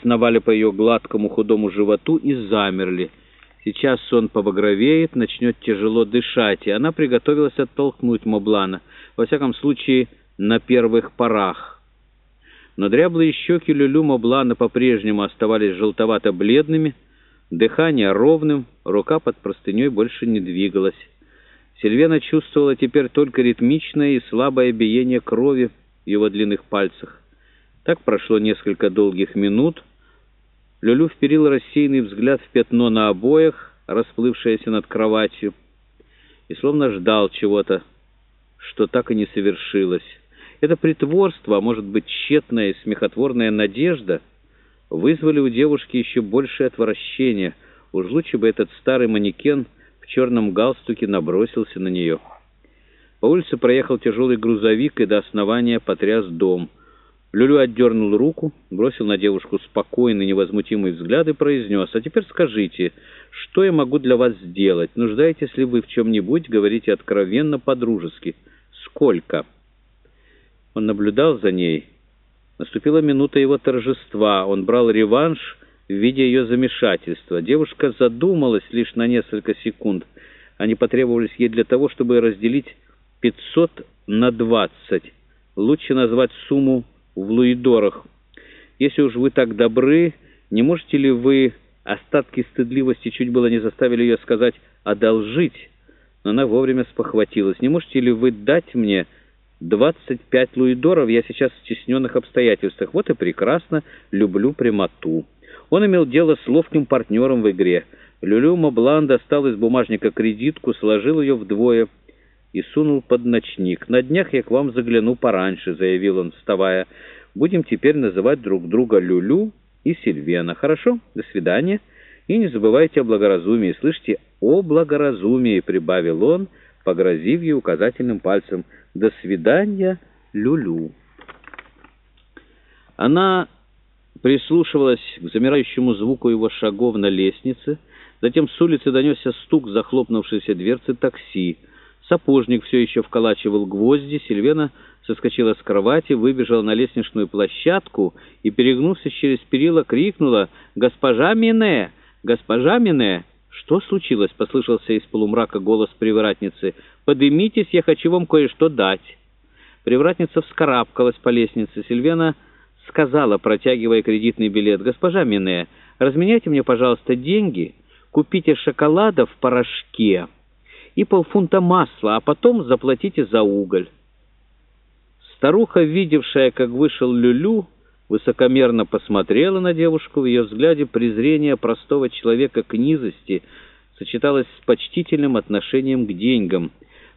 сновали по ее гладкому худому животу и замерли. Сейчас сон побагровеет, начнет тяжело дышать, и она приготовилась оттолкнуть Моблана, во всяком случае, на первых порах. Но дряблые щеки Люлю Моблана по-прежнему оставались желтовато-бледными, дыхание ровным, рука под простыней больше не двигалась. Сильвена чувствовала теперь только ритмичное и слабое биение крови в его длинных пальцах. Так прошло несколько долгих минут. Люлю вперил рассеянный взгляд в пятно на обоях, расплывшееся над кроватью, и словно ждал чего-то, что так и не совершилось. Это притворство, а может быть тщетная и смехотворная надежда, вызвали у девушки еще большее отвращение. Уж лучше бы этот старый манекен в черном галстуке набросился на нее. По улице проехал тяжелый грузовик и до основания потряс дом — Люлю отдернул руку, бросил на девушку спокойный, невозмутимый взгляд и произнес, «А теперь скажите, что я могу для вас сделать? Нуждаетесь ли вы в чем-нибудь? Говорите откровенно, по-дружески. Сколько?» Он наблюдал за ней. Наступила минута его торжества. Он брал реванш, видя ее замешательства. Девушка задумалась лишь на несколько секунд. Они потребовались ей для того, чтобы разделить 500 на 20. Лучше назвать сумму в луидорах. Если уж вы так добры, не можете ли вы, остатки стыдливости чуть было не заставили ее сказать «одолжить», но она вовремя спохватилась. Не можете ли вы дать мне 25 луидоров? Я сейчас в стесненных обстоятельствах. Вот и прекрасно, люблю прямоту. Он имел дело с ловким партнером в игре. Люлю Моблан достал из бумажника кредитку, сложил ее вдвое и сунул под ночник. «На днях я к вам загляну пораньше», — заявил он, вставая. «Будем теперь называть друг друга Люлю и Сильвена. Хорошо? До свидания. И не забывайте о благоразумии. Слышите, о благоразумии», — прибавил он, погрозив ей указательным пальцем. «До свидания, Люлю». Она прислушивалась к замирающему звуку его шагов на лестнице. Затем с улицы донесся стук захлопнувшейся дверцы такси. Сапожник все еще вколачивал гвозди. Сильвена соскочила с кровати, выбежала на лестничную площадку и, перегнувшись через перила, крикнула «Госпожа Мине! Госпожа Мине!» «Что случилось?» — послышался из полумрака голос привратницы. «Подымитесь, я хочу вам кое-что дать». Привратница вскарабкалась по лестнице. Сильвена сказала, протягивая кредитный билет, «Госпожа Мине, разменяйте мне, пожалуйста, деньги, купите шоколада в порошке» и полфунта масла, а потом заплатите за уголь». Старуха, видевшая, как вышел Люлю, высокомерно посмотрела на девушку. В ее взгляде презрение простого человека к низости сочеталось с почтительным отношением к деньгам.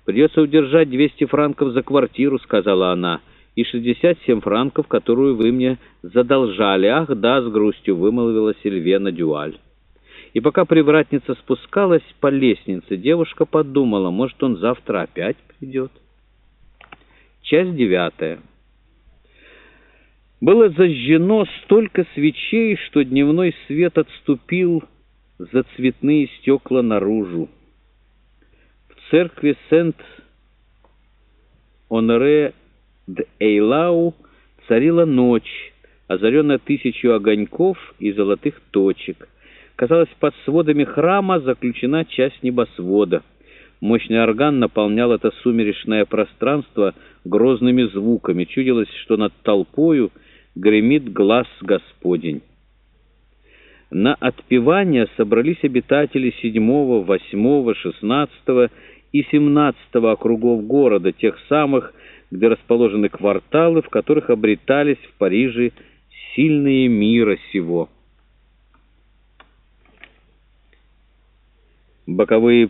«Придется удержать 200 франков за квартиру», — сказала она, — «и 67 франков, которую вы мне задолжали». «Ах, да», — с грустью вымолвила Сильвена Дюаль. И пока привратница спускалась по лестнице, девушка подумала, может, он завтра опять придет. Часть девятая. Было зажжено столько свечей, что дневной свет отступил за цветные стекла наружу. В церкви Сент-Оноре-де-Эйлау царила ночь, озаренная тысячу огоньков и золотых точек — Казалось, под сводами храма заключена часть небосвода. Мощный орган наполнял это сумеречное пространство грозными звуками. Чудилось, что над толпою гремит глаз Господень. На отпевание собрались обитатели седьмого, восьмого, шестнадцатого и семнадцатого округов города, тех самых, где расположены кварталы, в которых обретались в Париже сильные мира сего. Боковые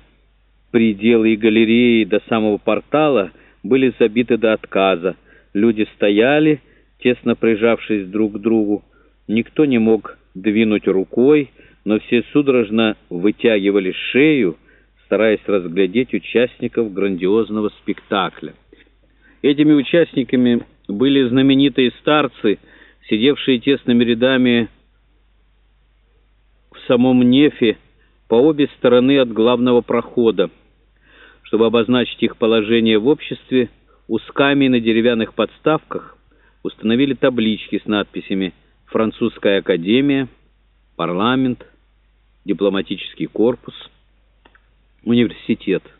пределы и галереи до самого портала были забиты до отказа. Люди стояли, тесно прижавшись друг к другу. Никто не мог двинуть рукой, но все судорожно вытягивали шею, стараясь разглядеть участников грандиозного спектакля. Этими участниками были знаменитые старцы, сидевшие тесными рядами в самом нефе, по обе стороны от главного прохода. Чтобы обозначить их положение в обществе, узками на деревянных подставках установили таблички с надписями французская академия, парламент, дипломатический корпус, университет –